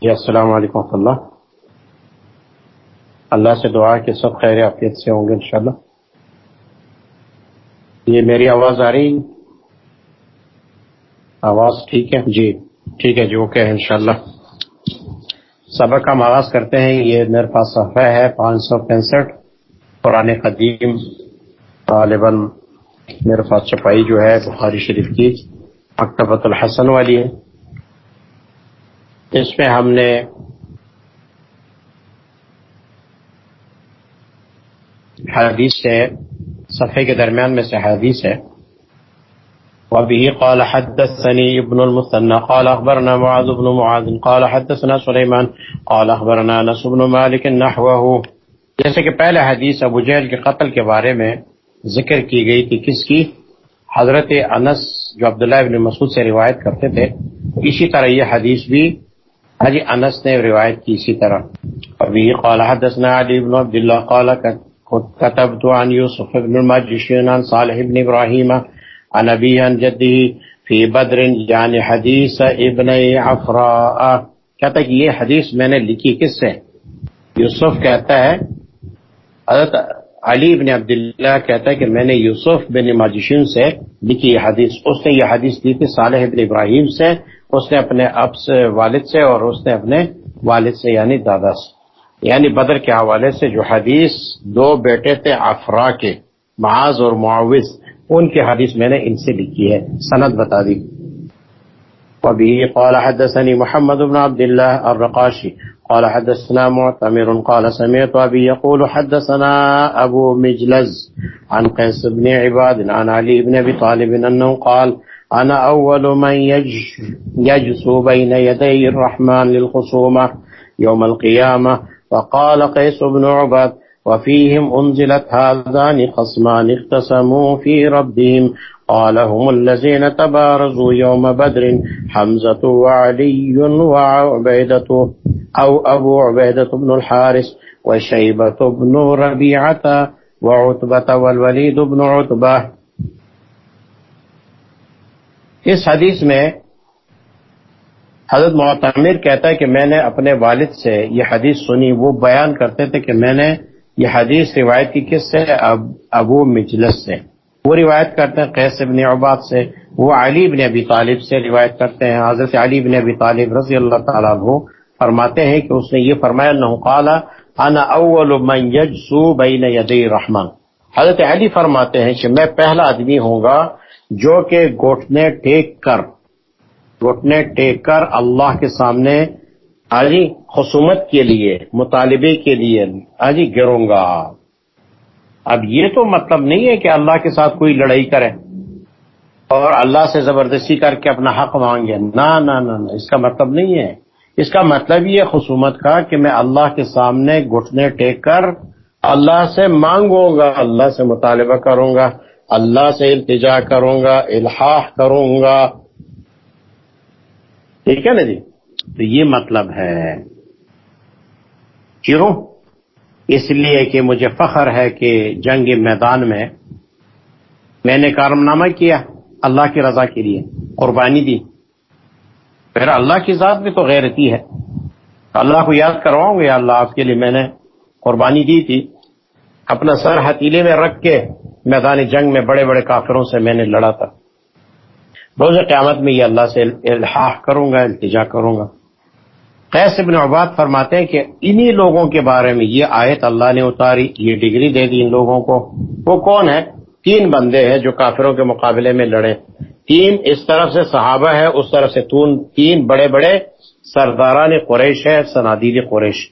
جی السلام علیکم ورحمۃ اللہ۔ اللہ سے دعا کہ سب خیر عافیت سے ہوں گے انشاءاللہ۔ یہ میری آواز آ رہی؟ آواز ٹھیک ہے؟ جی ٹھیک ہے جی اوکے ان شاء اللہ سبق ہم آغاز کرتے ہیں، یہ میرے پاس صفحہ ہے پانچ سو پینسٹھ پرانے قدیم۔ طالباً میرے پاس چھپائی جو ہے بخاری شریف کی، مکتبۃ الحسن والی ہے۔ اس میں ہم نے حدیث سے، صفحے کے درمیان میں سے حدیث ہے۔ وبه قال حدثني ابن المثنى، قال اخبرنا معاذ بن معاذ، قال حدثنا سليمان، قال اخبرنا انس بن مالك نحوه۔ جیسے کہ پہلے حدیث ابو جہل کے قتل کے بارے میں ذکر کی گئی تھی، کس کی؟ حضرت انس جو عبداللہ ابن مسعود سے روایت کرتے تھے۔ اسی طرح یہ حدیث بھی حجی انس نے روایت کی اسی طرح۔ ابھی قال، حدثنا علی بن عبداللہ قال كتبت عن يوسف بن المجشين عن صالح بن ابراہیم عن ابی عن جدی فی بدر یعنی حدیث ابن عفراء۔ کہتا ہے کہ یہ حدیث میں نے لکھی کس سے؟ یوسف کہتا ہے، حضرت علی بن عبداللہ کہتا ہے کہ میں نے یوسف بن ماجشن سے لکھی یہ حدیث۔ اس نے یہ حدیث لی تھی صالح بن ابراہیم سے اس نے اپنے اب سے والد سے اور اس نے اپنے والد سے یعنی دادا سے یعنی بدر کے حوالے سے جو حدیث دو بیٹے تھے افرا کے، معاذ اور معاوض، ان کی حدیث میں نے ان سے لکھی ہے، سند بتا دی۔ وبه قال حدثني محمد بن عبد الله الرقاشي قال حدثنا معتمر، قال سمعت أبي يقول حدثنا أبو مجلز، عن قيس بن عباد، عن علي بن أبي طالب أنه قال أنا أول من يجسو بين يدي الرحمن للخصومة يوم القيامة وقال قيس بن عباد وفيهم أنزلت هذان خصمان اختصموا في ربهم قال هم الذين تبارزوا يوم بدر حمزة وعلي وعبيدة أو أبو عبيدة بن الحارس وشيبة بن ربيعة وعتبة والوليد بن عتبة. اس حدیث میں حضرت معتمر کہتا ہے کہ میں نے اپنے والد سے یہ حدیث سنی، وہ بیان کرتے تھے کہ میں نے یہ حدیث روایت کی کس سے؟ ابو مجلس سے۔ وہ روایت کرتے ہیں قیس ابن عباد سے، وہ علی بن ابی طالب سے روایت کرتے ہیں۔ حضرت علی بن ابی طالب رضی اللہ تعالیٰ عنہ فرماتے ہیں کہ اس نے یہ فرمایا نہ قال، انا اول من یجسو بین یدی حضرت علی فرماتے ہیں کہ میں پہلا آدمی ہوں گا جو کہ گھٹنے ٹیک کر، گھٹنے ٹیک کر اللہ کے سامنے آجی خصومت کے لیے، مطالبے کے لیے آجی گروں گا۔ اب یہ تو مطلب نہیں ہے کہ اللہ کے ساتھ کوئی لڑائی کرے اور اللہ سے زبردستی کر کے اپنا حق مانگے۔ نہ نہ نہ اس کا مطلب نہیں ہے۔ اس کا مطلب یہ خصومت کا کہ میں اللہ کے سامنے گھٹنے ٹیک کر اللہ سے مانگوں گا، اللہ سے مطالبہ کروں گا۔ اللہ سے التجا کروں گا، الحاح کروں گا۔ ٹھیک ہے نا جی؟ تو یہ مطلب ہے، کیوں؟ اس لیے کہ مجھے فخر ہے کہ جنگ میدان میں میں نے کارنامہ کیا اللہ کی رضا کے لیے، قربانی دی۔ پھر اللہ کی ذات بھی تو غیرتی ہے۔ اللہ کو یاد کرواؤں گا، یا اللہ آپ کے لیے میں نے قربانی دی تھی، اپنا سر ہتیلے میں رکھ کے میدان جنگ میں بڑے بڑے کافروں سے میں نے لڑا تھا۔ روز قیامت میں یہ اللہ سے الحاح کروں گا، التجا کروں گا۔ قیس ابن عباد فرماتے ہیں کہ انہی لوگوں کے بارے میں یہ آیت اللہ نے اتاری، یہ ڈگری دے دی ان لوگوں کو۔ وہ کون ہے تین بندے ہیں جو کافروں کے مقابلے میں لڑے۔ تین اس طرف سے صحابہ ہے اس طرف سے تین بڑے بڑے سرداران قریش ہے سنادیل قریش۔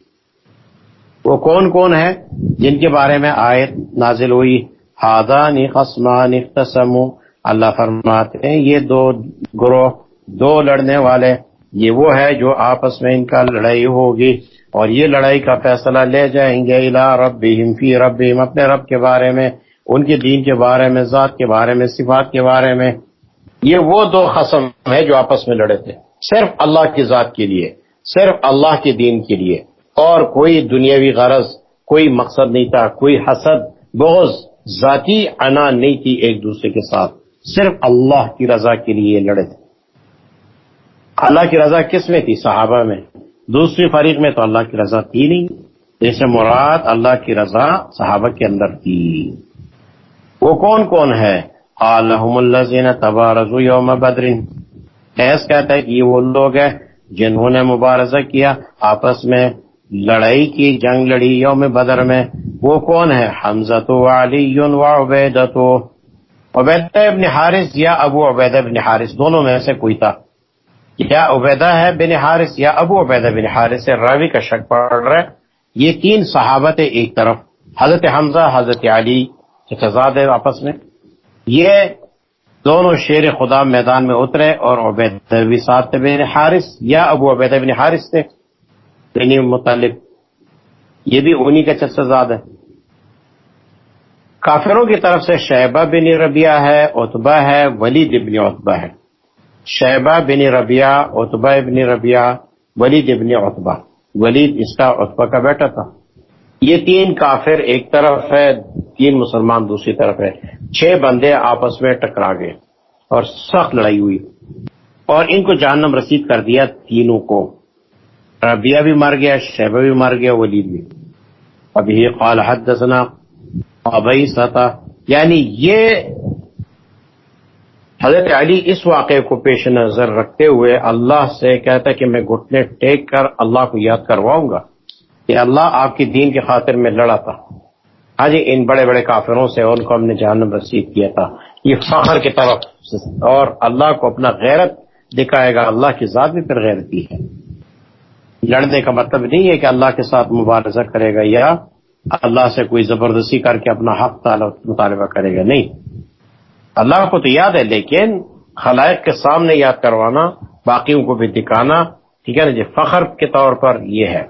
وہ کون کون ہے جن کے بارے میں آیت نازل ہوئی۔ ہادان قسمان اختصم اللہ فرماتے ہیں، یہ دو گروہ، دو لڑنے والے، یہ وہ ہے جو آپس میں ان کا لڑائی ہوگی اور یہ لڑائی کا فیصلہ لے جائیں گے۔ الا رب فی رب اپنے رب کے بارے میں، ان کے دین کے بارے میں، ذات کے بارے میں، صفات کے بارے میں۔ یہ وہ دو قسم ہے جو آپس میں لڑے تھے۔ صرف اللہ کی ذات کے لیے، صرف اللہ کے دین کے لیے۔ اور کوئی دنیاوی غرض، کوئی مقصد نہیں تھا، کوئی حسد، بغض ذاتی انا نہیں تھی ایک دوسرے کے ساتھ، صرف اللہ کی رضا کے لیے لڑے تھے۔ اللہ کی رضا کس میں تھی؟ صحابہ میں۔ دوسری فریق میں تو اللہ کی رضا تھی نہیں۔ جیسے مراد اللہ کی رضا صحابہ کے اندر تھی۔ وہ کون کون ہے؟ عالحم اللہ تبا رضو یوم بدرین ایس کہتا ہے کہ یہ وہ لوگ ہیں جنہوں نے مبارزہ کیا آپس میں۔ لڑائی کی جنگ لڑی یوم بدر میں، وہ کون ہے؟ حمزت و علی و عبیدت عبید ابن حارث یا ابو عبید ابن حارث؟ دونوں میں سے کوئی تھا. یا عبیدہ ہے بن حارث یا ابو عبیدہ بن حارث سے راوی کا شک پڑ رہا ہے. یہ تین صحابت ایک طرف. حضرت حمزہ، حضرت علی تضاد ہے آپس میں. یہ دونوں شیر خدا میدان میں اترے اور عبید بن حارث یا ابو عبید بن حارث تھے. یعنی متعلق، یہ بھی انہی کا چسزاد ہے۔ کافروں کی طرف سے شہبہ بن ربیہ ہے اتبا ہے، ولید ابن اتبا ہے۔ شہبہ بن ربیہ اتبا ابن ربیہ ولید ابن اتبا ولید اس کا اتبا کا بیٹا تھا۔ یہ تین کافر ایک طرف ہے، تین مسلمان دوسری طرف ہے۔ چھ بندے آپس میں ٹکرا گئے اور سخت لڑائی ہوئی۔ اور ان کو جہنم رسید کر دیا تینوں کو۔ ربیہ بھی مر گیا شہبہ بھی مر گیا، ولید بھی۔ ابھی قال حدثنا ابئی سطح یعنی یہ حضرت علی اس واقعے کو پیش نظر رکھتے ہوئے اللہ سے کہتا کہ میں گھٹنے ٹیک کر اللہ کو یاد کرواؤں گا کہ اللہ آپ کی دین کی خاطر میں لڑا تھا۔ ہاں جی ان بڑے بڑے کافروں سے ان کو ہم نے جہنم رسید کیا تھا۔ یہ فخر کی طرف۔ اور اللہ کو اپنا غیرت دکھائے گا، اللہ کی ذات بھی پھر غیرتی ہے۔ لڑنے کا مطلب نہیں ہے کہ اللہ کے ساتھ مبارزہ کرے گا یا اللہ سے کوئی زبردستی کر کے اپنا حق مطالبہ کرے گا، نہیں۔ اللہ کو تو یاد ہے، لیکن خلائق کے سامنے یاد کروانا، باقیوں کو بھی دکھانا، ٹھیک ہے نا جی؟ فخر کے طور پر یہ ہے۔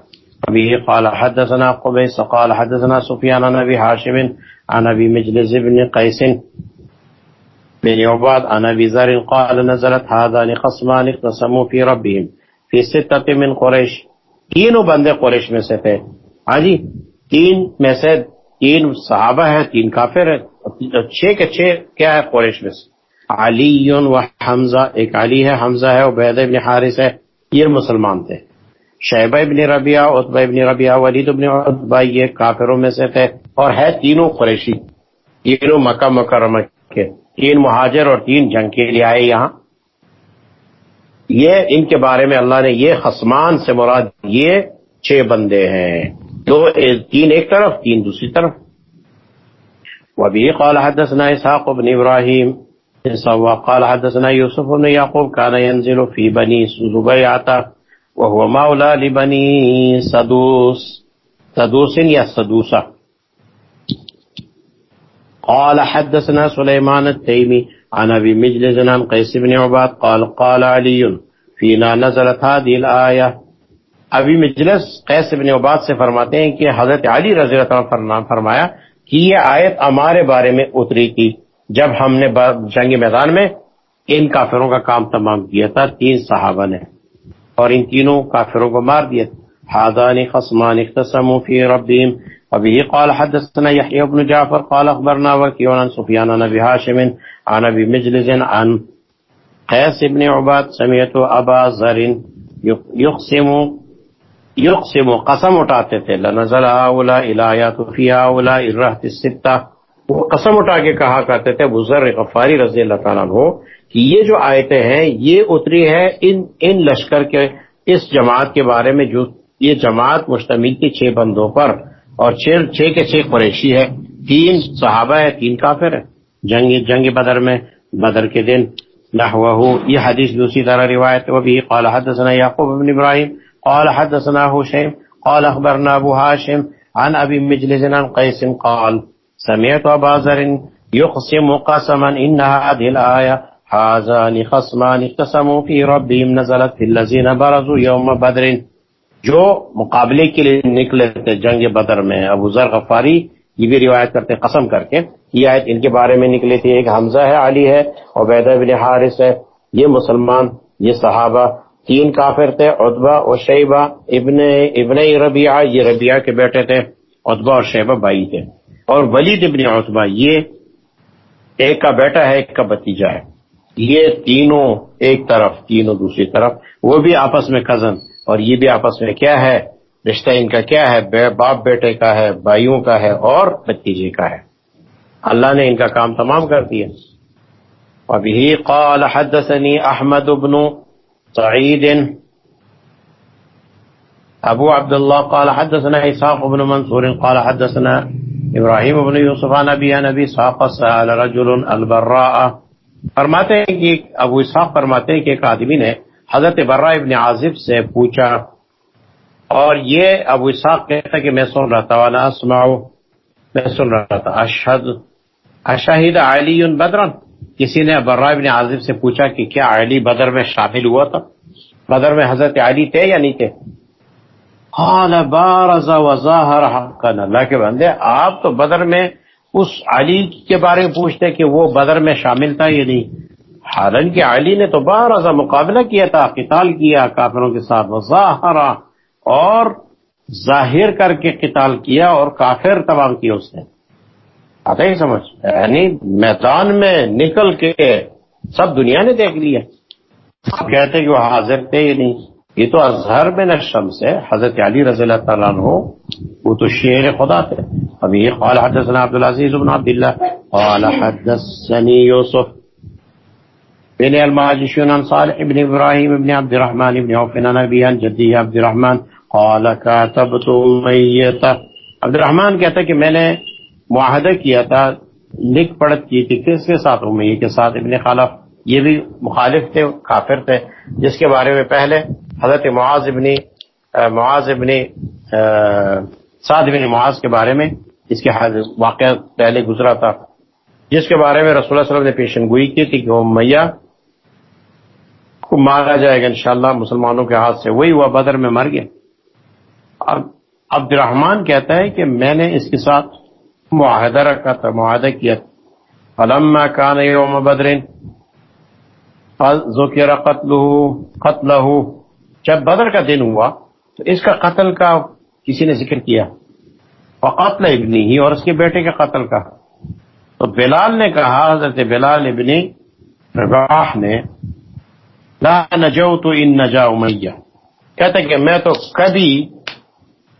ابھی قال حدثنا قبیس، قال حدثنا سفیان نبی حاشم، عن مجلس بن قیس۔ یعنی بن عباد عن ذر، قال نزلت هذان خصمان اقتسموا في ربهم۔ في من قریش۔ تینوں بندے قریش میں سے تھے۔ ہاں جی تین میں سے تین صحابہ ہیں، تین کافر ہیں۔ چھ کے چھ کیا ہے قریش میں سے؟ علی و حمزہ، ایک علی ہے، حمزہ ہے عبید ابن حارث ہے۔ یہ مسلمان تھے۔ شہبہ ابن ربیہ اتبہ ابن ربیہ ولید ابن عطبہ یہ کافروں میں سے تھے۔ اور ہے تینوں قریشی۔ تینوں مکہ مکرمہ کے۔ تین مہاجر اور تین جنگ کے لیے آئے یہاں۔ یہ ان کے بارے میں اللہ نے یہ خسمان سے مراد یہ چھ بندے ہیں۔ دو تین ایک طرف، تین دوسری طرف۔ وبه قال حدثنا إسحاق بن إبراهيم قال حدثنا يوسف بن يعقوب، كان ينزل في بني زبيعة، وهو مولى لبني سدوس سدوس يا سدوسة قال حدثنا سليمان التيمي عن أبي مجلس عن قيس بن عباد قال قال علي فينا نزلت هذه الآية ابھی مجلس قیس بن عباد سے فرماتے ہیں کہ حضرت علی رضی اللہ عنہ فرمایا کہ یہ آیت ہمارے بارے میں اتری تھی۔ جب ہم نے جنگ میدان میں ان کافروں کا کام تمام کیا تھا، تین صحابہ نے اور ان تینوں کافروں کو مار دیا۔ حاضان خصمان اختصموا فی ربهم وبه قال حدثنا يحيى بن جعفر قال اخبرنا وكيع عن سفيان عن ابي هاشم عن ابي مجلس عن قيس بن عباد سمعت ابا ذر يقسم یقسم و قسم اٹھاتے تھے. لنزل اولا الایات فی اولا الرحت الستہ وہ قسم اٹھا کے کہا کرتے تھے بزر غفاری رضی اللہ تعالیٰ عنہ، کہ یہ جو آیتیں ہیں، یہ اتری ہے ان ان لشکر کے، اس جماعت کے بارے میں جو یہ جماعت مشتمل تھی چھ بندوں پر اور چھ کے چھ قریشی ہے تین صحابہ ہے تین کافر ہے جنگ جنگ بدر میں، بدر کے دن۔ نحوہ یہ حدیث دوسری طرح روایت وہ بھی قال حدثنا یعقوب بن ابراہیم، قال حدثنا هشيم قال اخبرنا ابو هاشم عن ابي مجلس عن قيس قال، سمعت ابا ذر يقسم قسما ان هذه الايه هذان خصمان اقتسموا في ربهم، نزلت في الذين برزوا يوم بدر۔ جو مقابلے کے لیے نکلے تھے جنگ بدر میں ابو ذر غفاری، یہ بھی روایت کرتے قسم کر کے یہ آیت ان کے بارے میں نکلی تھی۔ ایک حمزہ ہے، علی ہے، عبیدہ بن حارث ہے۔ یہ مسلمان، یہ صحابہ، تین کافر تھے ادبا اور شیبہ ابن ابن ربیہ یہ ربیہ کے بیٹے تھے ادبا اور شیبہ بھائی تھے۔ اور ولید ابن اتبا یہ ایک کا بیٹا ہے، ایک کا بتیجا ہے۔ یہ تینوں ایک طرف، تینوں دوسری طرف، وہ بھی آپس میں کزن اور یہ بھی آپس میں کیا ہے؟ رشتہ ان کا کیا ہے؟ باپ بیٹے کا ہے، بھائیوں کا ہے اور بتیجے کا ہے۔ اللہ نے ان کا کام تمام کر دیا۔ ابھی قال حدثني احمد بن سعید۔ ابو عبد الله قال، حدثنا اسحاق بن منصور۔ قال، حدثنا ابراہیم بن یوسف۔ نبی نبی ساق سال رجل البراء۔ فرماتے ہیں کہ ابو اسحاق فرماتے ہیں کہ ایک آدمی نے حضرت برا ابن عازب سے پوچھا، اور یہ ابو اسحاق کہتا کہ میں سن رہا تھا، وانا اسمعو، میں سن رہا تھا، اشہد اشہد علی بدرن۔ کسی نے برا ابن عازب سے پوچھا کہ کیا علی بدر میں شامل ہوا تھا؟ بدر میں حضرت علی تھے یا نہیں تھے؟ قال، بارز وظاہر حقا۔ اللہ کے بندے، آپ تو بدر میں اس علی کے بارے میں پوچھتے کہ وہ بدر میں شامل تھا یا نہیں؟ حالانکہ علی نے تو بارز مقابلہ کیا تھا، قتال کیا، کافروں کے ساتھ وظاہر اور ظاہر کر کے قتال کیا اور کافر تمام کیا اس نے۔ آتا ہی سمجھ؟ یعنی میدان میں نکل کے سب دنیا نے دیکھ لیا۔ کہتے کہ وہ حاضر تھے یا نہیں؟ یہ تو اظہر میں نشم سے حضرت علی رضی اللہ تعالیٰ عنہ، وہ تو شیر خدا تھے۔ ابھی قال حدثنا عبد العزیز بن عبد اللہ قال حدثني يوسف بن الماجشون عن صالح بن ابراہیم بن عبد الرحمن بن عوف نبی عن جدی عبد الرحمن قال كاتبت امیت عبد الرحمن کہتا کہ میں نے معاہدہ کیا تھا، لکھ پڑھت کی تھی، کس کے ساتھ امیہ کے ساتھ ابن خالف؟ یہ بھی مخالف تھے، کافر تھے۔ جس کے بارے میں پہلے حضرت معاذ ابن معاذ ابن سعد ابن معاذ کے بارے میں اس کے واقعہ پہلے گزرا تھا۔ جس کے بارے میں رسول اللہ علیہ وسلم نے پیشن گوئی کی تھی کہ وہ میاں کو مارا جائے گا انشاءاللہ مسلمانوں کے ہاتھ سے۔ وہی ہوا بدر میں مر گیا۔ اب عبد الرحمان کہتا ہے کہ میں نے اس کے ساتھ معاہدہ رکھا تھا، معاہدہ کیا تھا۔ کان یوم بدرین ذکر قتل قتل جب بدر کا دن ہوا، تو اس کا قتل کا کسی نے ذکر کیا۔ اور قتل ابنی ہی اور اس کے بیٹے کے قتل کا۔ تو بلال نے کہا، حضرت بلال ابنی رباح نے لا نجو تو ان نجا امیہ۔ کہتے کہ میں تو کبھی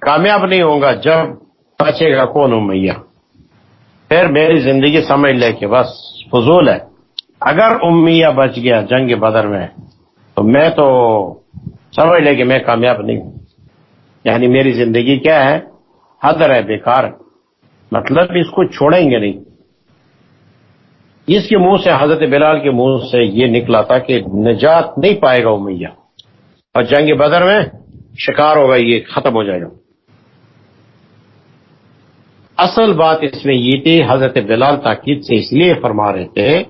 کامیاب نہیں ہوں گا جب بچے گا کون امیہ۔ پھر میری زندگی سمجھ لے کہ بس فضول ہے۔ اگر امیہ بچ گیا جنگ بدر میں، تو میں تو سمجھ لے کہ میں کامیاب نہیں ہوں۔ یعنی میری زندگی کیا ہے؟ حدر ہے بیکار مطلب اس کو چھوڑیں گے نہیں۔ اس کے منہ سے حضرت بلال کے منہ سے یہ نکلا تھا کہ نجات نہیں پائے گا امیہ۔ اور جنگ بدر میں شکار ہوگا، یہ ختم ہو جائے گا۔ اصل بات اس میں یہ تھی، حضرت بلال تاکید سے اس لیے فرما رہے تھے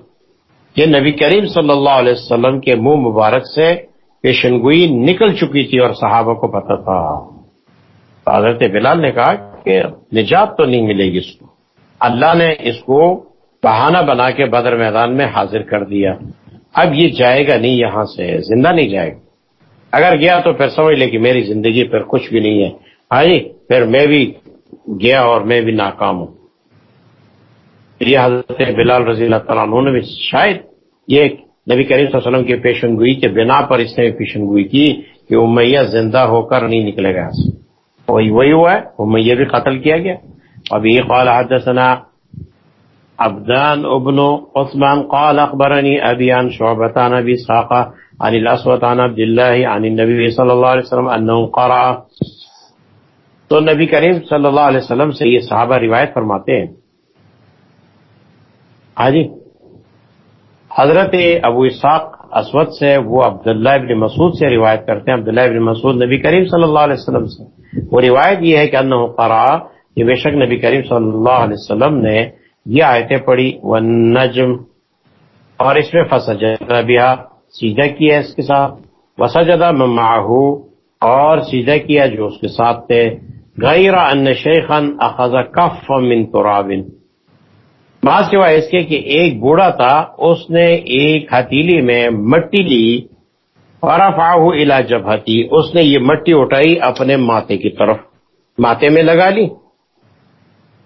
کہ نبی کریم صلی اللہ علیہ وسلم کے منہ مبارک سے پیشن گوئی نکل چکی تھی اور صحابہ کو پتا تھا۔ حضرت بلال نے کہا کہ نجات تو نہیں ملے گی اس کو۔ اللہ نے اس کو بہانہ بنا کے بدر میدان میں حاضر کر دیا۔ اب یہ جائے گا نہیں یہاں سے، زندہ نہیں جائے گا۔ اگر گیا تو پھر سمجھ لے کہ میری زندگی پھر کچھ بھی نہیں ہے۔ ہائی پھر میں بھی گیا اور میں بھی ناکام ہوں۔ یہ حضرت بلال رضی اللہ تعالیٰ عنہ نے بھی شاید یہ نبی کریم صلی اللہ علیہ وسلم کی پیشن گوئی کے بنا پر اس نے پیشن گوئی کی کہ امیہ زندہ ہو کر نہیں نکلے گا۔ وہی وہی ہوا ہے، امیہ بھی قتل کیا گیا۔ ابھی قال حدثنا عبدان ابن عثمان قال اخبرني ابي عن شعبة عن ابي اسحاق عن الاسود عن عبد الله عن النبي صلى الله عليه وسلم انه قرأ. تو نبی کریم صلی اللہ علیہ وسلم سے یہ صحابہ روایت فرماتے ہیں۔ ہاں جی۔ حضرت ابو اسحاق اسود سے، وہ عبداللہ ابن مسعود سے روایت کرتے ہیں۔ عبداللہ ابن مسعود نبی کریم صلی اللہ علیہ وسلم سے۔ وہ روایت یہ ہے کہ انہوں قرا کہ بے شک نبی کریم صلی اللہ علیہ وسلم نے یہ آیتیں پڑھی وہ نجم اور اس میں فسجدہ بیا سیدھا کیا اس کے ساتھ وسجدہ مماہو اور سیدھا کیا جو اس کے ساتھ تھے غیر ان شیخن اخذ کف من ترابن بعض سوائے اس کے کہ ایک بوڑھا تھا، اس نے ایک ہتیلی میں مٹی لی فرفاہ الا جبہتی اس نے یہ مٹی اٹھائی اپنے ماتے کی طرف۔ ماتے میں لگا لی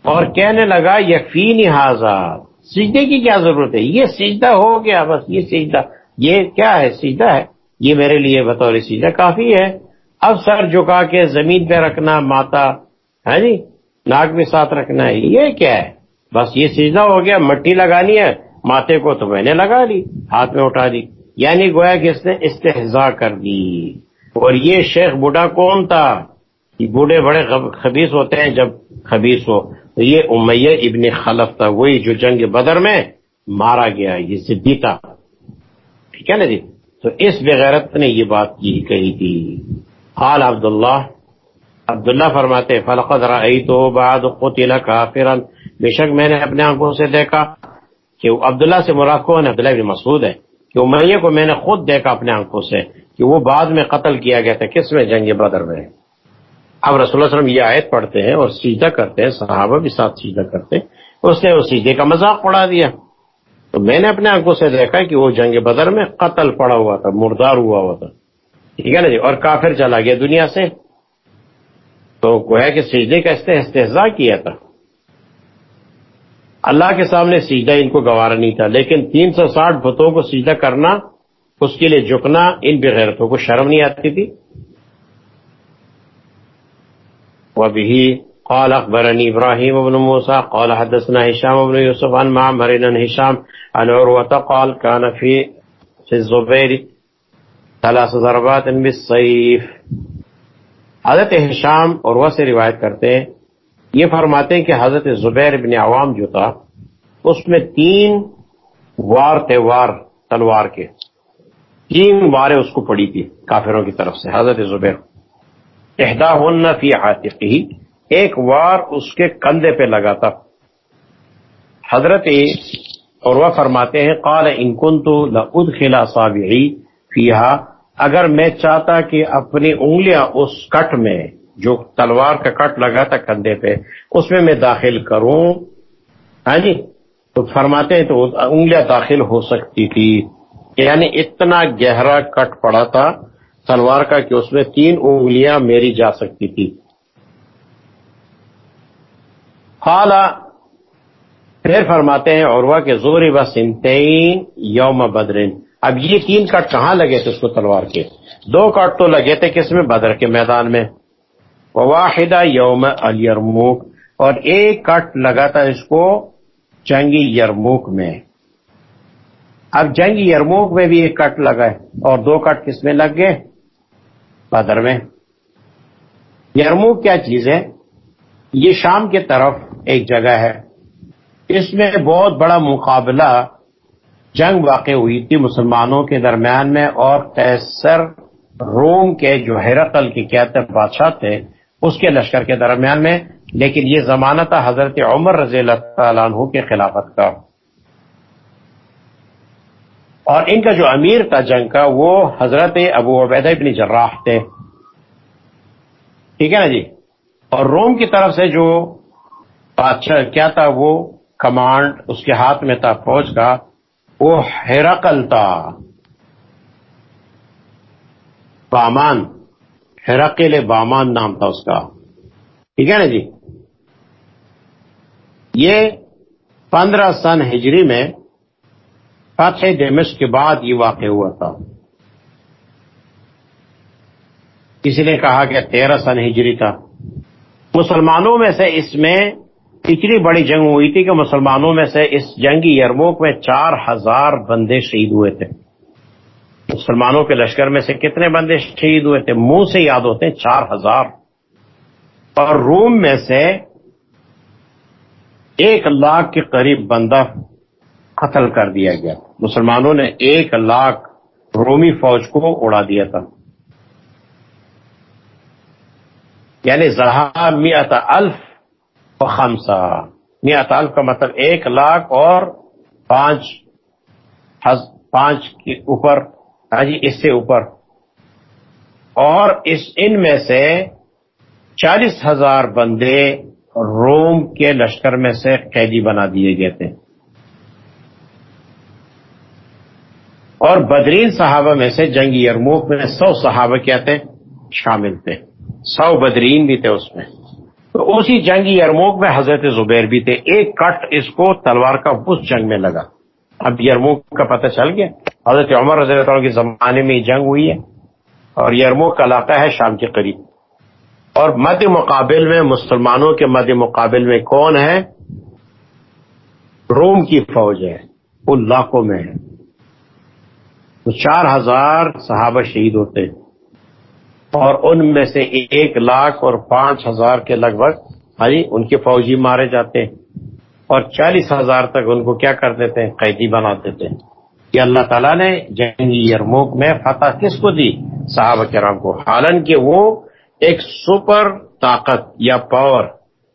اور کہنے لگا یقینی حاضر سجدے کی کیا ضرورت ہے؟ یہ سجدہ ہو گیا، بس یہ سجدہ، یہ کیا ہے؟ سجدہ ہے۔ یہ میرے لیے بطور سجدہ کافی ہے۔ اب سر جھکا کے زمین پہ رکھنا، ماتا، ہے جی؟ ناک بھی ساتھ رکھنا ہے۔ یہ کیا ہے؟ بس یہ سیدھا ہو گیا، مٹی لگانی ہے۔ ماتے کو تو میں نے لگا لی، ہاتھ میں اٹھا دی۔ یعنی گویا کہ اس نے استحضا کر دی۔ اور یہ شیخ بوڑھا کون تھا؟ بوڑھے بڑے خبیص ہوتے ہیں جب خبیص ہو۔ یہ امیہ ابن خلف تھا، وہی جو جنگ بدر میں مارا گیا، یہ زدی تھا ٹھیک ہے نا جی؟ تو اس بغیرت نے یہ بات کی، کہی تھی حال عبداللہ عبداللہ فرماتے فلقد رأی تو بعد قتل کافرا بے شک میں نے اپنے آنکھوں سے دیکھا کہ عبداللہ سے مراد کون عبداللہ بن مسعود ہے۔ کہ امیہ کو میں نے خود دیکھا اپنے آنکھوں سے کہ وہ بعد میں قتل کیا گیا تھا، کس میں؟ جنگ بدر میں۔ اب رسول اللہ علیہ وسلم یہ آیت پڑھتے ہیں اور سیدھا کرتے ہیں، صحابہ بھی ساتھ سیدھا کرتے اس نے وہ سیدھے کا مذاق پڑا دیا۔ تو میں نے اپنے آنکھوں سے دیکھا کہ وہ جنگ بدر میں قتل پڑا ہوا تھا، مردار ہوا ہوا تھا۔ ٹھیک ہے نا جی؟ اور کافر چلا گیا دنیا سے۔ تو گویا کہ سیدھے کا استحضا کیا تھا۔ اللہ کے سامنے سیدھا ان کو گوارا نہیں تھا، لیکن تین سو ساٹھ بتوں کو سیدھا کرنا، اس کے لیے جھکنا، ان بغیرتوں کو شرم نہیں آتی تھی۔ وبه قال اخبرني ابراهيم بن موسى قال حدثنا هشام بن يوسف عن معمر بن هشام عن عروة قال كان في في الزبير ثلاث ضربات بالسيف. حضرت ہشام اور سے روایت کرتے ہیں، یہ فرماتے ہیں کہ حضرت زبیر ابن عوام جو تھا، اس میں تین وار تہوار تلوار کے، تین واریں اس کو پڑی تھی کافروں کی طرف سے، حضرت زبیر احدا ہن فی عاتقی۔ ایک وار اس کے کندھے پہ لگا تھا حضرت اور وہ فرماتے ہیں، قال ان کنت لادخل اصابعی فیہا۔ اگر میں چاہتا کہ اپنی انگلیاں اس کٹ میں، جو تلوار کا کٹ لگا تھا کندھے پہ، اس میں میں داخل کروں۔ ہاں جی؟ تو فرماتے ہیں تو انگلیاں داخل ہو سکتی تھی۔ یعنی اتنا گہرا کٹ پڑا تھا۔ تلوار کا کہ اس میں تین انگلیاں میری جا سکتی تھی۔ خالا پھر فرماتے ہیں اور کے زوری و سنتین یوم بدرین اب یہ تین کٹ کہاں لگے تھے اس کو تلوار کے؟ دو کٹ تو لگے تھے کس میں؟ بدر کے میدان میں۔ واحدہ یوم الیرموک۔ اور ایک کٹ لگا تھا اس کو جنگی یرموک میں۔ اب جنگی یرموک میں بھی ایک کٹ لگا ہے۔ اور دو کٹ کس میں لگ گئے؟ بدر میں۔ یرموک کیا چیز ہے؟ یہ شام کی طرف ایک جگہ ہے۔ اس میں بہت بڑا مقابلہ جنگ واقع ہوئی تھی مسلمانوں کے درمیان میں اور کیسر روم کے جو حیرقل کے کہتے بادشاہ تھے، اس کے لشکر کے درمیان میں، لیکن یہ زمانہ تھا حضرت عمر رضی اللہ تعالیٰ عنہ کے خلافت کا۔ اور ان کا جو امیر تھا جنگ کا، وہ حضرت ابو عبیدہ ابن جراح تھے۔ ٹھیک ہے نا جی؟ اور روم کی طرف سے جو بادشاہ کیا تھا، وہ کمانڈ اس کے ہاتھ میں تھا، فوج کا، وہ ہیرقل تھا۔ بامان ہیرقل بامان نام تھا اس کا۔ ٹھیک ہے نا جی؟ یہ پندرہ سن ہجری میں فتح دمش کے بعد یہ واقع ہوا تھا۔ کسی نے کہا کہ تیرہ سن ہجری تھا مسلمانوں میں سے اس میں اتنی بڑی جنگ ہوئی تھی کہ مسلمانوں میں سے اس جنگی یرموک میں چار ہزار بندے شہید ہوئے تھے۔ مسلمانوں کے لشکر میں سے کتنے بندے شہید ہوئے تھے؟ منہ سے یاد ہوتے ہیں، چار ہزار۔ اور روم میں سے ایک لاکھ کے قریب بندہ قتل کر دیا گیا مسلمانوں نے ایک لاکھ رومی فوج کو اڑا دیا تھا۔ یعنی زہا میت الف و خمسہ۔ میت الف کا مطلب ایک لاکھ اور پانچ پانچ کے اوپر۔ ہاں جی اس سے اوپر۔ اور اس، ان میں سے چالیس ہزار بندے روم کے لشکر میں سے قیدی بنا دیے گئے تھے۔ اور بدرین صحابہ میں سے جنگی یرموک میں سو صحابہ کیا تھے؟ شامل تھے۔ سو بدرین بھی تھے اس میں۔ تو اسی جنگی یرموک میں حضرت زبیر بھی تھے۔ ایک کٹ اس کو تلوار کا اس جنگ میں لگا۔ اب یرموک کا پتہ چل گیا۔ حضرت عمر رضی اللہ عنہ کے زمانے میں جنگ ہوئی ہے اور یرموک کا علاقہ ہے شام کے قریب۔ اور مد مقابل میں مسلمانوں کے مد مقابل میں کون ہے؟ روم کی فوج ہے۔ ان لاکھوں میں ہے۔ تو چار ہزار صحابہ شہید ہوتے ہیں۔ اور ان میں سے ایک لاکھ اور پانچ ہزار کے لگ بھگ ہاں جی ان کے فوجی مارے جاتے ہیں۔ اور چالیس ہزار تک ان کو کیا کر دیتے ہیں؟ قیدی بنا دیتے ہیں۔ کہ اللہ تعالیٰ نے جنگی یرموک میں فتح کس کو دی؟ صحابہ کرام کو۔ حالانکہ وہ ایک سپر طاقت یا پاور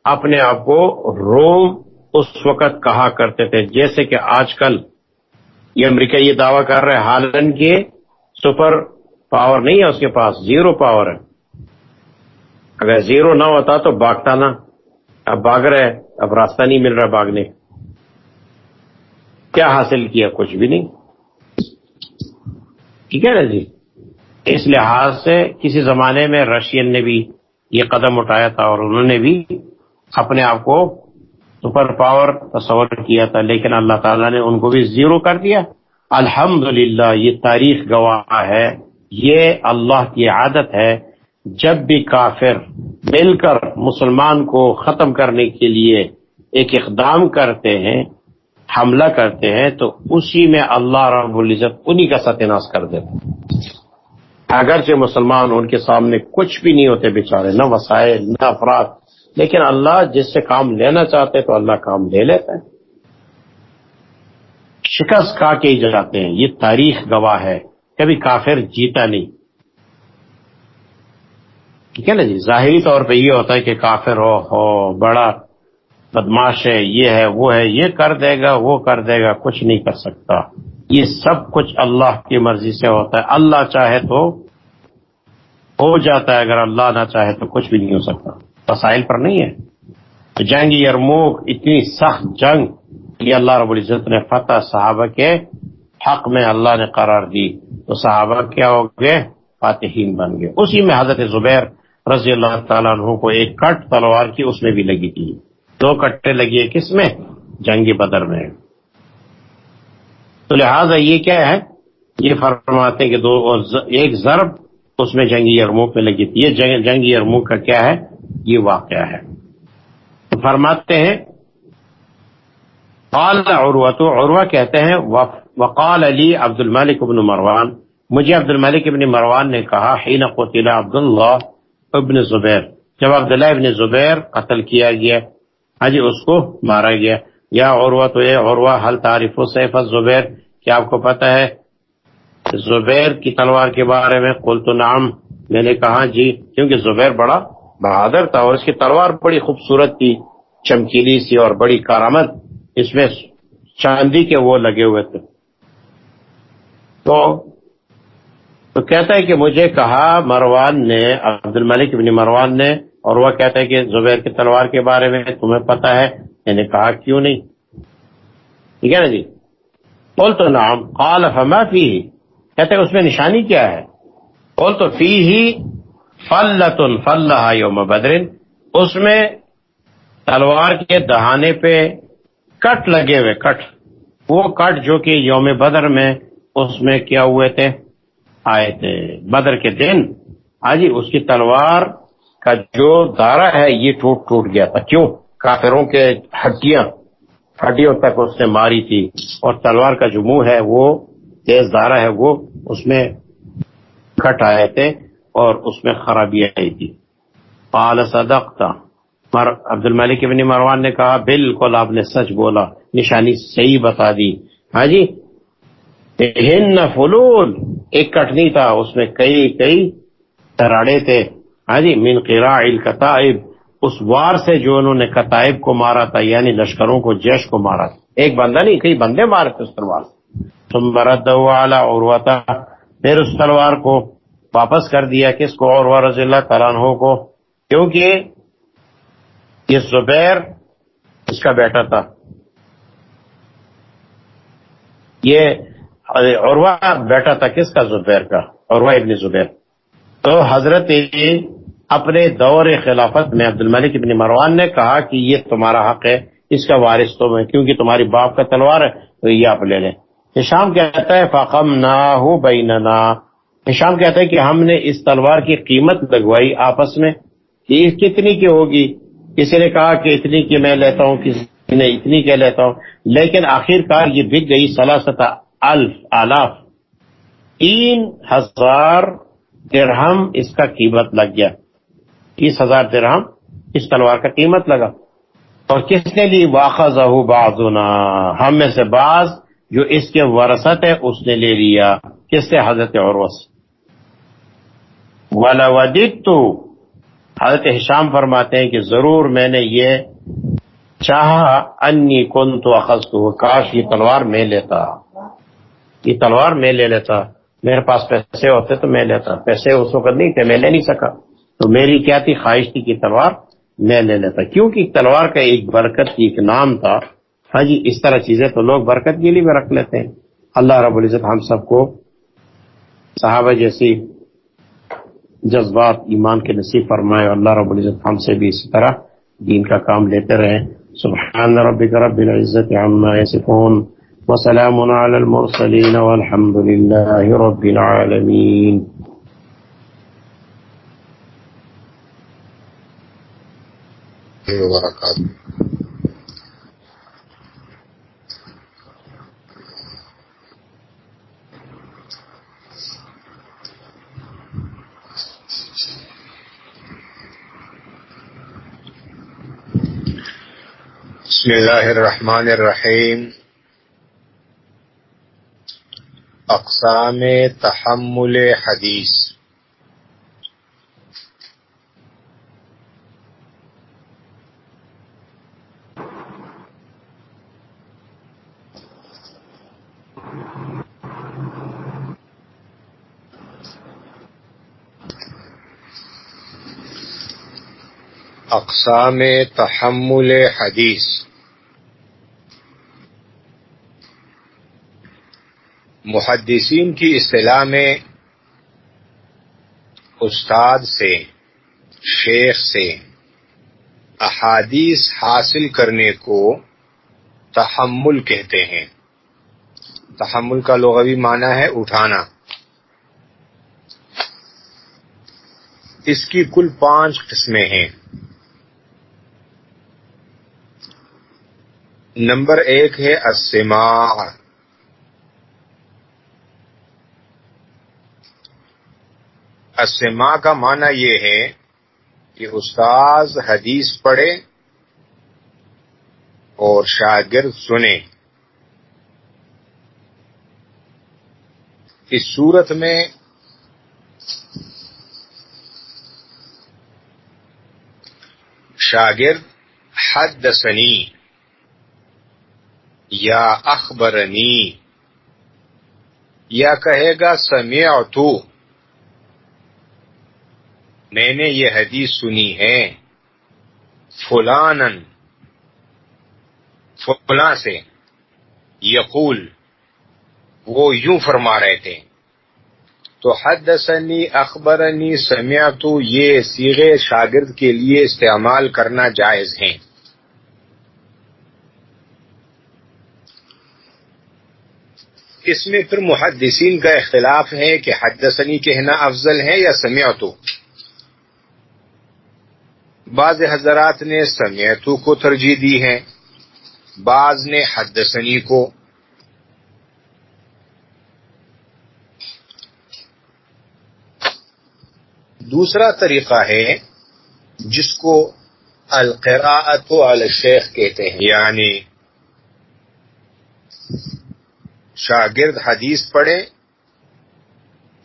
اپنے آپ کو روم اس وقت کہا کرتے تھے، جیسے کہ آج کل یہ امریکہ یہ دعویٰ کر رہے حالانکہ سپر پاور نہیں ہے اس کے پاس، زیرو پاور ہے۔ اگر زیرو نہ ہوتا تو باغتا نا اب بھاگ رہے اب راستہ نہیں مل رہا بھاگنے۔ کیا حاصل کیا؟ کچھ بھی نہیں۔ ٹھیک ہے نا جی؟ اس لحاظ سے کسی زمانے میں رشین نے بھی یہ قدم اٹھایا تھا اور انہوں نے بھی اپنے آپ کو سپر پاور تصور کیا تھا، لیکن اللہ تعالیٰ نے ان کو بھی زیرو کر دیا۔ الحمد یہ تاریخ گواہ ہے۔ یہ اللہ کی عادت ہے جب بھی کافر مل کر مسلمان کو ختم کرنے کے لیے ایک اقدام کرتے ہیں، حملہ کرتے ہیں، تو اسی میں اللہ رب العزت انہی کا ستناش کر دیتے اگرچہ مسلمان ان کے سامنے کچھ بھی نہیں ہوتے بیچارے، نہ وسائل، نہ افراد لیکن اللہ جس سے کام لینا چاہتے تو اللہ کام لے لیتا ہے۔ شکست کھا کے ہی جاتے ہیں۔ یہ تاریخ گواہ ہے۔ کبھی کافر جیتا نہیں۔ ٹھیک ہے نا جی؟ ظاہری طور پہ یہ ہوتا ہے کہ کافر ہو ہو، بڑا بدماش ہے، یہ ہے، وہ ہے، یہ کر دے گا، وہ کر دے گا، کچھ نہیں کر سکتا۔ یہ سب کچھ اللہ کی مرضی سے ہوتا ہے۔ اللہ چاہے تو ہو جاتا ہے، اگر اللہ نہ چاہے تو کچھ بھی نہیں ہو سکتا۔ وسائل پر نہیں ہے۔ جنگ یرموک اتنی سخت جنگ یہ اللہ رب العزت نے فتح صحابہ کے حق میں اللہ نے قرار دی۔ تو صحابہ کیا ہو گئے؟ فاتحین بن گئے۔ اسی میں حضرت زبیر رضی اللہ تعالیٰ عنہ کو ایک کٹ تلوار کی اس میں بھی لگی تھی۔ دو کٹے لگی ہے کس میں؟ جنگی بدر میں۔ تو لہٰذا یہ کیا ہے؟ یہ فرماتے کہ دو، ایک ضرب اس میں جنگی ارموک میں لگی تھی۔ یہ جنگی ارموک کا کیا ہے؟ یہ واقعہ ہے۔ فرماتے ہیں، قال عروہ، تو عروہ کہتے ہیں وقال علی عبد الملک ابن مروان مجھے عبد الملک ابن مروان نے کہا، حین قتل عبد اللہ ابن زبیر جب عبداللہ ابن زبیر قتل کیا گیا حجی اس کو مارا گیا۔ یا عروہ، تو اے عروہ، حل تعریف و سیف زبیر۔ کیا آپ کو پتا ہے، زبیر کی تلوار کے بارے میں قلت نعم، میں نے کہا جی کیونکہ زبیر بڑا بہادر تھا اور اس کی تلوار بڑی خوبصورت تھی، چمکیلی سی اور بڑی کارآمد اس میں چاندی کے وہ لگے ہوئے تھے۔ تو تو کہتا ہے کہ مجھے کہا، مروان نے عبد الملک ابن مروان نے، اور وہ کہتا ہے کہ زبیر کی تلوار کے بارے میں تمہیں پتا ہے۔ میں نے کہا، کیوں نہیں؟ ٹھیک ہے نا جی؟ بول تو نام قال، فما فی کہتے ہیں اس میں نشانی کیا ہے؟ بول تو فی ہی فلتن فلح یوم بدرن۔ اس میں تلوار کے دہانے پہ کٹ لگے ہوئے، کٹ۔ وہ کٹ جو کہ یوم بدر میں اس میں کیا ہوئے تھے؟ آئے تھے۔ بدر کے دن آجی اس کی تلوار کا جو دارا ہے، یہ ٹوٹ ٹوٹ گیا تھا۔ کیوں؟ کافروں کے ہڈیاں، ہڈیوں تک اس نے ماری تھی۔ اور تلوار کا جو منہ ہے، وہ تیز دارا ہے، وہ اس میں کٹ آئے تھے۔ اور اس میں خرابی آئی تھی۔ پال صدق تھا عبد الملک ابن مروان نے کہا، بالکل آپ نے سچ بولا، نشانی صحیح بتا دی۔ ہاں جی؟ ہن فلول۔ ایک کٹنی تھا، اس میں کئی کئی تراڑے تھے۔ ہاں جی؟ من قراء القتائب اس وار سے جو انہوں نے کتائب کو مارا تھا یعنی لشکروں کو جیش کو مارا تھا۔ ایک بندہ نہیں، کئی بندے مارے تھے اس تلوار تم برد اور پھر اس تلوار کو واپس کر دیا کس کو اور رضی اللہ تعالیٰ عنہ کو، کیونکہ یہ زبیر اس کا بیٹا تھا۔ یہ عروا بیٹا تھا کس کا؟ زبیر کا عروا ابن زبیر۔ تو حضرت اپنے دور خلافت میں عبد الملک ابن مروان نے کہا کہ یہ تمہارا حق ہے، اس کا وارث تو میں کیونکہ تمہاری باپ کا تلوار ہے، تو یہ آپ لے لیں۔ شام کہتا ہے فاقم نہ ہو بیننا شام کہتا ہے کہ ہم نے اس تلوار کی قیمت لگوائی آپس میں کہ کتنی کی ہوگی؟ کسی نے کہا کہ اتنی کی میں لیتا ہوں، کسی نے اتنی کے لیتا ہوں۔ لیکن آخر کار یہ بک گئی سلاست الف آلاف۔ تین ہزار درہم اس کا قیمت لگ گیا۔ تیس ہزار درہم اس تلوار کا قیمت لگا۔ اور کس نے لی؟ واقع بازونا ہم میں سے بعض جو اس کے ورثت ہے اس نے لے لیا۔ کس سے؟ حضرت عروس۔ والا تو حضرت حشام فرماتے ہیں کہ ضرور میں نے یہ چاہا، انی کن تو اخذ تو کاش یہ تلوار میں لیتا۔ یہ تلوار میں لے لیتا۔ میرے پاس پیسے ہوتے تو میں لیتا۔ پیسے اس وقت نہیں تھے، میں لے نہیں سکا۔ تو میری کیا تھی؟ خواہش تھی کہ تلوار میں لے لیتا۔ کیونکہ تلوار کا ایک برکت، ایک نام تھا۔ ہاں جی اس طرح چیزیں تو لوگ برکت کے لیے بھی رکھ لیتے ہیں۔ اللہ رب العزت ہم سب کو صحابہ جیسی جذبات ایمان کے نصیب فرمائے اللہ رب العزت ہم سے بھی اسی طرح دین کا کام لیتے رہے۔ سبحان ربک رب العزت عما یصفون وسلام على المرسلين والحمد لله رب العالمين وبركاته بسم اللہ الرحمن الرحیم۔ اقسام تحمل حدیث۔ اقسام تحمل حدیث۔ محدثین کی اصطلاح میں استاد سے، شیخ سے احادیث حاصل کرنے کو تحمل کہتے ہیں۔ تحمل کا لغوی معنی ہے اٹھانا۔ اس کی کل پانچ قسمیں ہیں۔ نمبر ایک ہے اسماع اسما کا معنی یہ ہے کہ استاذ حدیث پڑھے اور شاگرد سنے۔ اس صورت میں شاگرد حد سنی یا اخبرنی یا کہے گا سمعتو۔ میں نے یہ حدیث سنی ہے فلان فلاں سے یقول، وہ یوں فرما رہے تھے، تو حدثنی، اخبرنی سمیا تو یہ سیغے شاگرد کے لیے استعمال کرنا جائز ہیں۔ اس میں پھر محدثین کا اختلاف ہے کہ حدثنی کہنا افضل ہے یا سمیا تو بعض حضرات نے سمیتو کو ترجیح دی ہے بعض نے حدثنی کو۔ دوسرا طریقہ ہے، جس کو القراءت الشیخ کہتے ہیں یعنی شاگرد حدیث پڑھے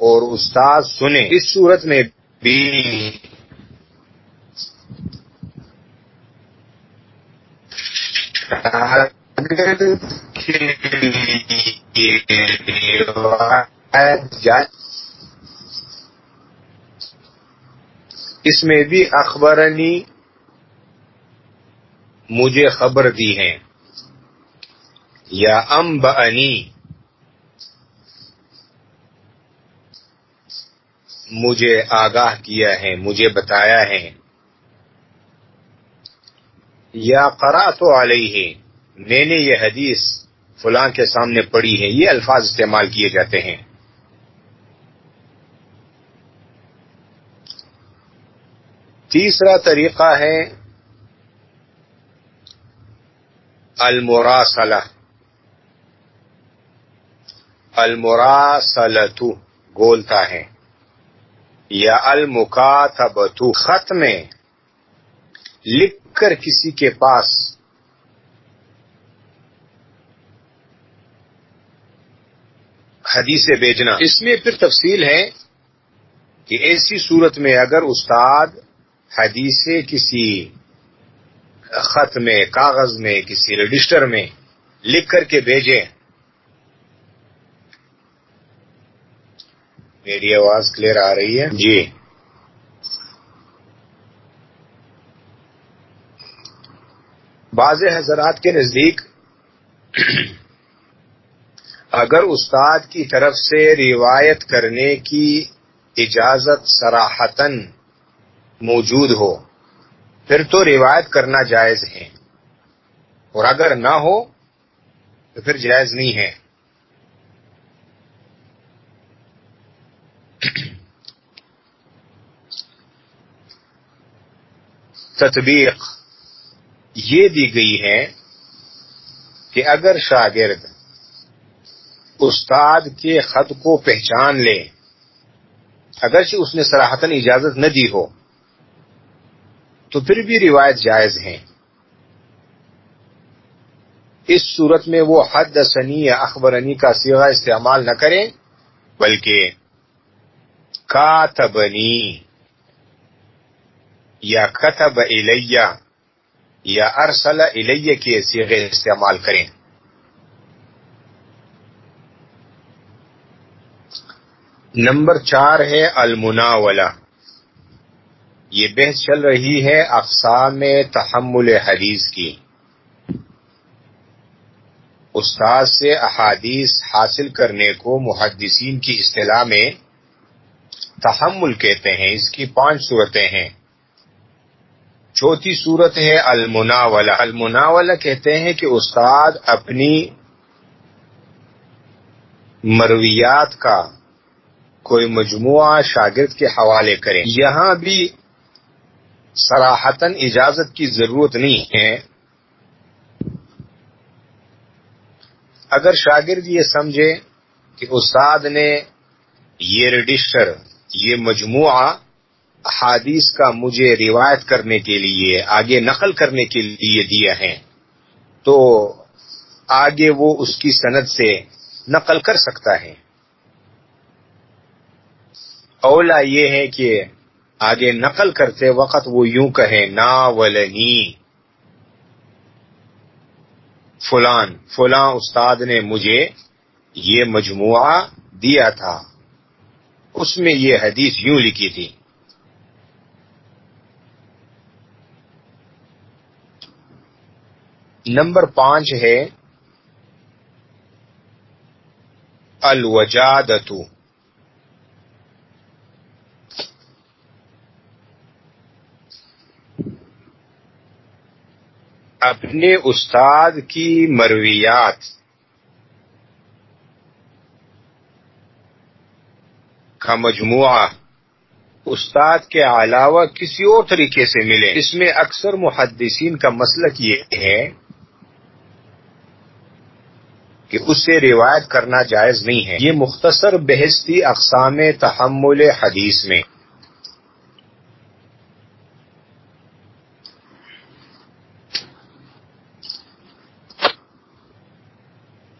اور استاد سنے اس صورت میں بھی اس میں بھی اخبرنی مجھے خبر دی ہے۔ یا ام بنی مجھے آگاہ کیا ہے، مجھے بتایا ہے۔ یا قرا تو علیہ، میں نے یہ حدیث فلاں کے سامنے پڑھی ہے، یہ الفاظ استعمال کیے جاتے ہیں۔ تیسرا طریقہ ہے المراسلہ۔ المراسلتو گولتا ہے یا المکاتبتو خط میں لکھ کر کسی کے پاس۔ حدیث بھیجنا۔ اس میں پھر تفصیل ہے کہ ایسی صورت میں اگر استاد حدیث کسی خط میں، کاغذ میں، کسی رجسٹر میں لکھ کر کے بھیجے میری آواز کلیئر آ رہی ہے؟ جی۔ بعض حضرات کے نزدیک، اگر استاد کی طرف سے روایت کرنے کی اجازت سراہتن موجود ہو، پھر تو روایت کرنا جائز ہے۔ اور اگر نہ ہو، تو پھر جائز نہیں ہے۔ تطبیق یہ دی گئی ہے کہ اگر شاگرد استاد کے خط کو پہچان لے، اگرچہ اس نے سراہتن اجازت نہ دی ہو، تو پھر بھی روایت جائز ہیں۔ اس صورت میں وہ حد سنی یا اخبرنی کا سیغہ استعمال نہ کریں، بلکہ کاتبنی یا کتب الیہ۔ یا ارسل الیہ کے سیغے استعمال کریں۔ نمبر چار ہے المناولہ۔ یہ بحث چل رہی ہے اقسام تحمل حدیث کی۔ استاد سے احادیث حاصل کرنے کو محدثین کی اصطلاح میں تحمل کہتے ہیں۔ اس کی پانچ صورتیں ہیں۔ چوتھی صورت ہے المناولہ۔ المناولہ کہتے ہیں کہ استاد اپنی مرویات کا کوئی مجموعہ شاگرد کے حوالے کریں۔ یہاں بھی سراہتن اجازت کی ضرورت نہیں ہے۔ اگر شاگرد یہ سمجھے کہ استاد نے یہ رجسٹر، یہ مجموعہ احادیث کا مجھے روایت کرنے کے لیے، آگے نقل کرنے کے لیے دیا ہے، تو آگے وہ اس کی سند سے نقل کر سکتا ہے۔ اولا یہ ہے کہ آگے نقل کرتے وقت وہ یوں کہیں نا ولنی، فلان فلاں استاد نے مجھے یہ مجموعہ دیا تھا۔ اس میں یہ حدیث یوں لکھی تھی۔ نمبر پانچ ہے الوجادتو اپنے استاد کی مرویات۔ کا مجموعہ۔ استاد کے علاوہ کسی اور طریقے سے ملے اس میں اکثر محدثین کا مسلک یہ ہے کہ اس سے روایت کرنا جائز نہیں ہے۔ یہ مختصر بحث تھی اقسام تحمل حدیث میں۔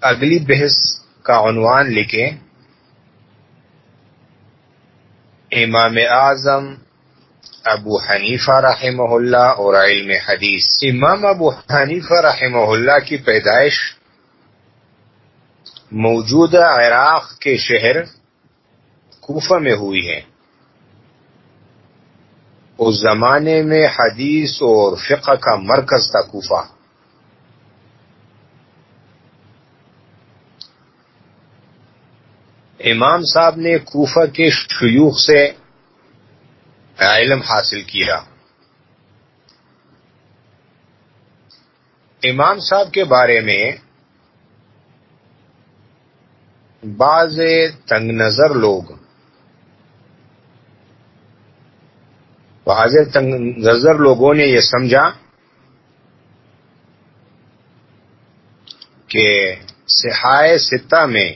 اگلی بحث کا عنوان لکھیں۔ امام اعظم ابو حنیفہ رحمہ اللہ اور علم حدیث۔ امام ابو حنیفہ رحمہ اللہ کی پیدائش موجودہ عراق کے شہر کوفہ میں ہوئی ہے۔ اس زمانے میں حدیث اور فقہ کا مرکز تھا کوفہ۔ امام صاحب نے کوفہ کے شیوخ سے علم حاصل کیا۔ امام صاحب کے بارے میں بعض تنگ نظر لوگ۔ تو حاضر نظر لوگوں نے یہ سمجھا کہ سہائے ستہ میں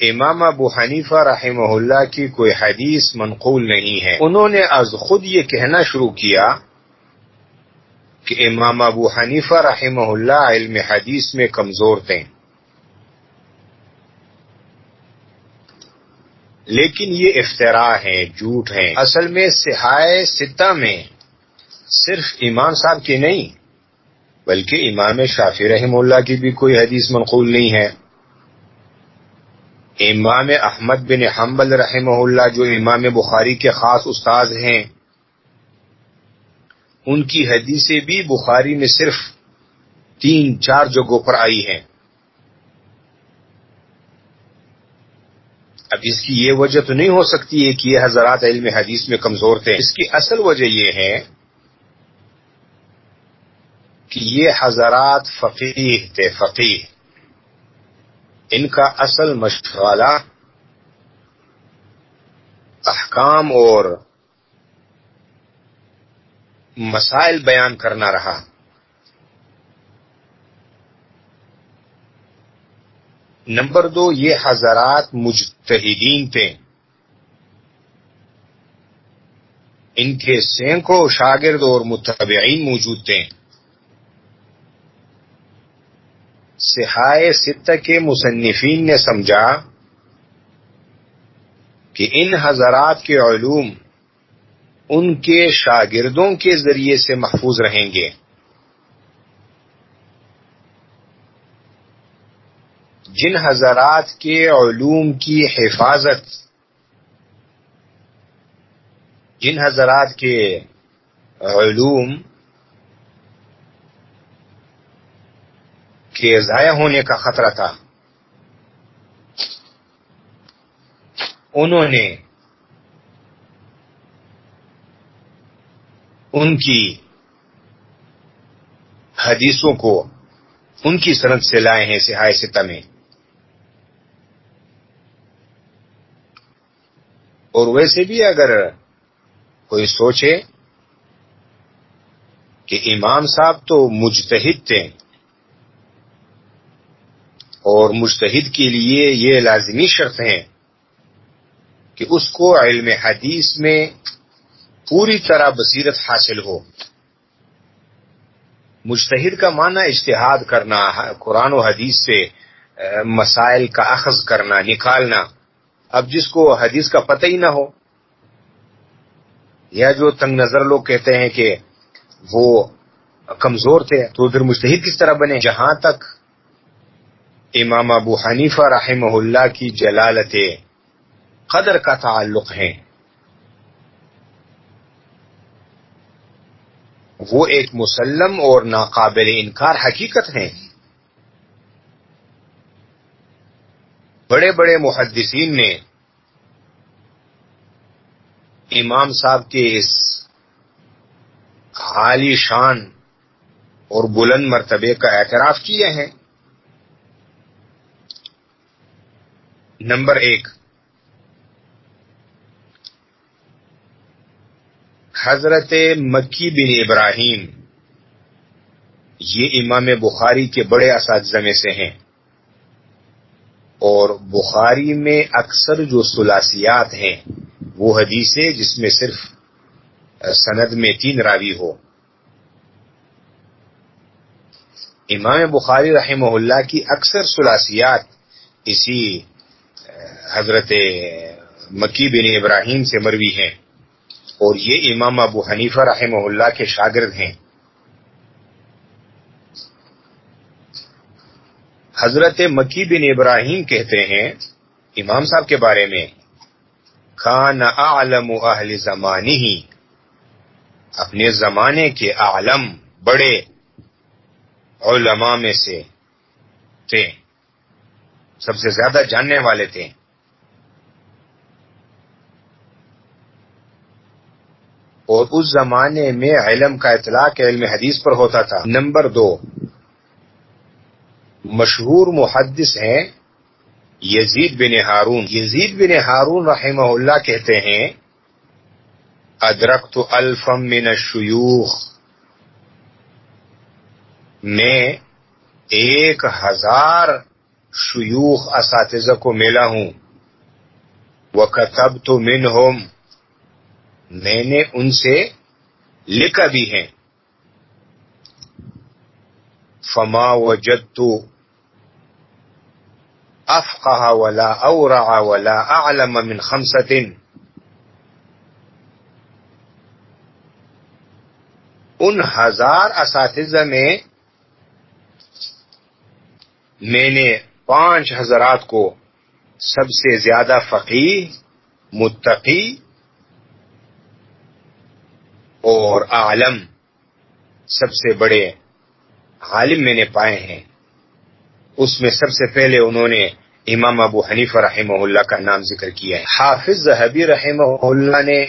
امام ابو حنیفہ رحمہ اللہ کی کوئی حدیث منقول نہیں ہے۔ انہوں نے از خود یہ کہنا شروع کیا کہ امام ابو حنیفہ رحمہ اللہ علم حدیث میں کمزور تھے۔ لیکن یہ افطرا ہے جھوٹ ہے اصل میں سہائے ستہ میں صرف امام صاحب کی نہیں، بلکہ امام شافی رحم اللہ کی بھی کوئی حدیث منقول نہیں ہے۔ امام احمد بن حنبل رحمہ اللہ جو امام بخاری کے خاص استاذ ہیں، ان کی حدیثیں بھی بخاری میں صرف تین، چار جگہوں پر آئی ہیں۔ اب اس کی یہ وجہ تو نہیں ہو سکتی ہے کہ یہ حضرات علم حدیث میں کمزور تھے۔ اس کی اصل وجہ یہ ہے کہ یہ حضرات فقیر تھے فقیر ان کا اصل مشغلہ احکام اور مسائل بیان کرنا رہا۔ نمبر دو، یہ حضرات مجتہدین تھے۔ ان کے سینکڑوں شاگرد اور متبعین موجود تھے۔ سہائے ستہ کے مصنفین نے سمجھا کہ ان حضرات کے علوم ان کے شاگردوں کے ذریعے سے محفوظ رہیں گے۔ جن حضرات کے علوم کی حفاظت، جن حضرات کے علوم کے ضائع ہونے کا خطرہ تھا، انہوں نے ان کی حدیثوں کو ان کی صنعت سے لائے ہیں، سہائے ستہ میں۔ اور ویسے بھی اگر کوئی سوچے کہ امام صاحب تو مجتہد تھے اور مجتہد کے لیے یہ لازمی شرط ہے کہ اس کو علم حدیث میں پوری طرح بصیرت حاصل ہو۔ مجتہد کا معنی اشتہاد کرنا، قرآن و حدیث سے مسائل کا اخذ کرنا، نکالنا۔ اب جس کو حدیث کا پتہ ہی نہ ہو، یا جو تنگ نظر لوگ کہتے ہیں کہ وہ کمزور تھے، تو ادھر مشتحد کس طرح بنے؟ جہاں تک امام ابو حنیفہ رحمہ اللہ کی جلالت قدر کا تعلق ہے، وہ ایک مسلم اور ناقابل انکار حقیقت ہیں۔ بڑے بڑے محدثین نے امام صاحب کے اس عالی شان اور بلند مرتبے کا اعتراف کیے ہیں۔ نمبر ایک، حضرت مکی بن ابراہیم، یہ امام بخاری کے بڑے اساتذہ میں سے ہیں۔ اور بخاری میں اکثر جو سلاسیات ہیں، وہ حدیثیں جس میں صرف سند میں تین راوی ہو۔ امام بخاری رحمہ اللہ کی اکثر سلاسیات اسی حضرت مکی بن ابراہیم سے مروی ہیں۔ اور یہ امام ابو حنیفہ رحمہ اللہ کے شاگرد ہیں۔ حضرت مکی بن ابراہیم کہتے ہیں، امام صاحب کے بارے میں، کان عالم اہل زمانی ہی اپنے زمانے کے عالم بڑے علماء میں سے تھے۔ سب سے زیادہ جاننے والے تھے۔ اور اس زمانے میں علم کا اطلاق علم حدیث پر ہوتا تھا۔ نمبر دو۔ مشہور محدث ہیں یزید بن ہارون۔ یزید بن ہارون رحمہ اللہ کہتے ہیں ادرک تو الفم من الشیوخ میں ایک ہزار شیوخ اساتذہ کو ملا ہوں۔ وہ کتب تو من میں نے ان سے لکھا بھی ہے فما وجدت افقہ ولا اورع ولا اعلم من خمسة. ان ہزار اساتذہ میں میں نے پانچ حضرات کو سب سے زیادہ فقی متقی اور عالم سب سے بڑے عالم میں نے پائے ہیں۔ اس میں سب سے پہلے انہوں نے امام ابو حنیف رحمہ اللہ کا نام ذکر کیا ہے۔ حافظ حبی رحمہ اللہ نے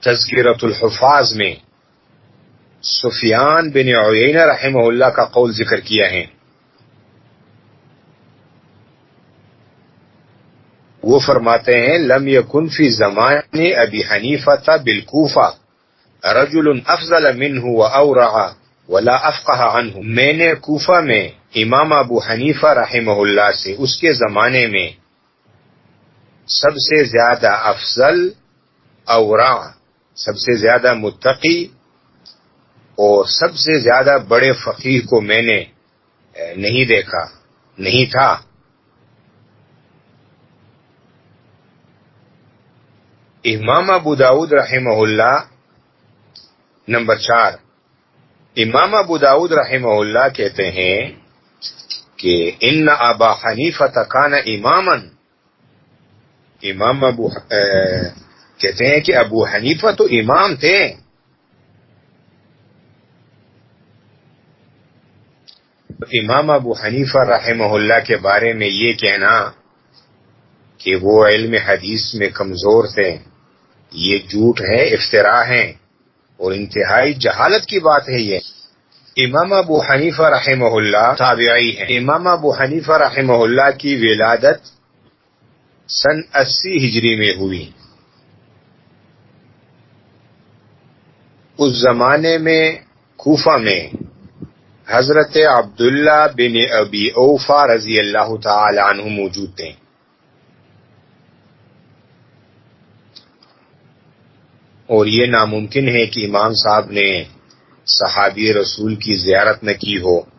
تذکرت الحفاظ میں سفیان بن عینہ رحمہ اللہ کا قول ذکر کیا ہے۔ وہ فرماتے ہیں، لم یکن فی زمان ابی حنیفہ تھا بالکوفہ رجل افضل منہ و اورعا ولا افقہ عنہ میں نے کوفہ میں امام ابو حنیفہ رحمہ اللہ سے اس کے زمانے میں سب سے زیادہ افضل اورا سب سے زیادہ متقی اور سب سے زیادہ بڑے فقیر کو میں نے نہیں دیکھا، نہیں تھا۔ امام ابو داود رحمہ اللہ نمبر چار امام ابو داود رحمہ اللہ کہتے ہیں کہ ان ابا حنیف تکان امامن امام ابو کہتے ہیں کہ ابو حنیفہ تو امام تھے۔ امام ابو حنیفہ رحمہ اللہ کے بارے میں یہ کہنا کہ وہ علم حدیث میں کمزور تھے۔ یہ جھوٹ ہے افطرا ہے اور انتہائی جہالت کی بات ہے یہ۔ امام ابو حنیفہ رحمہ اللہ تابعی ہے امام ابو حنیفہ رحمہ اللہ کی ولادت سن اسی ہجری میں ہوئی۔ اس زمانے میں کوفہ میں حضرت عبداللہ بن ابی اوفا رضی اللہ تعالی عنہ موجود تھے۔ اور یہ ناممکن ہے کہ امام صاحب نے صحابی رسول کی زیارت نہ کی ہو۔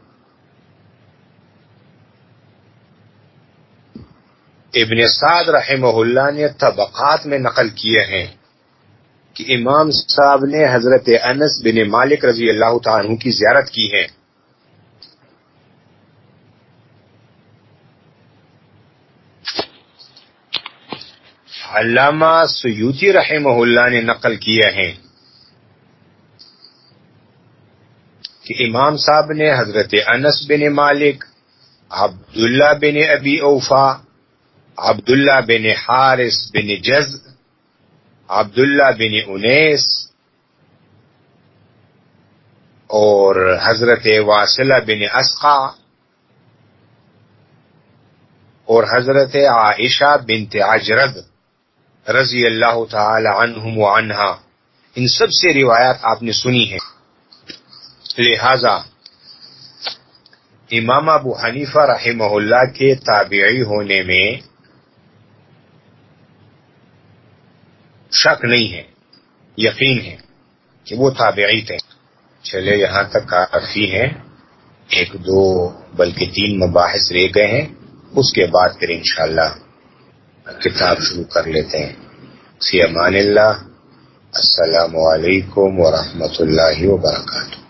ابن سعد رحمہ اللہ نے طبقات میں نقل کیے ہیں کہ امام صاحب نے حضرت انس بن مالک رضی اللہ تعالیٰ کی زیارت کی ہے۔ علامہ سیوتی رحمہ اللہ نے نقل کیا ہے کہ امام صاحب نے حضرت انس بن مالک، عبداللہ بن ابی اوفا، عبداللہ بن حارث بن جز، عبداللہ بن انیس اور حضرت واصلہ بن اسقا اور حضرت عائشہ بنت عجرد۔ رضی اللہ تعالی عنہم و عنہا ان سب سے روایات آپ نے سنی ہیں۔ لہذا، امام ابو حنیفہ رحمہ اللہ کے تابعی ہونے میں شک نہیں ہے، یقین ہے کہ وہ تابعی تھے۔ چلے، یہاں تک کافی ہیں۔ ایک دو، بلکہ تین مباحث رہ گئے ہیں۔ اس کے بعد پھر انشاءاللہ کتاب شروع کر لیتے ہیں۔ سی امان اللہ السلام علیکم ورحمۃ اللہ وبرکاتہ۔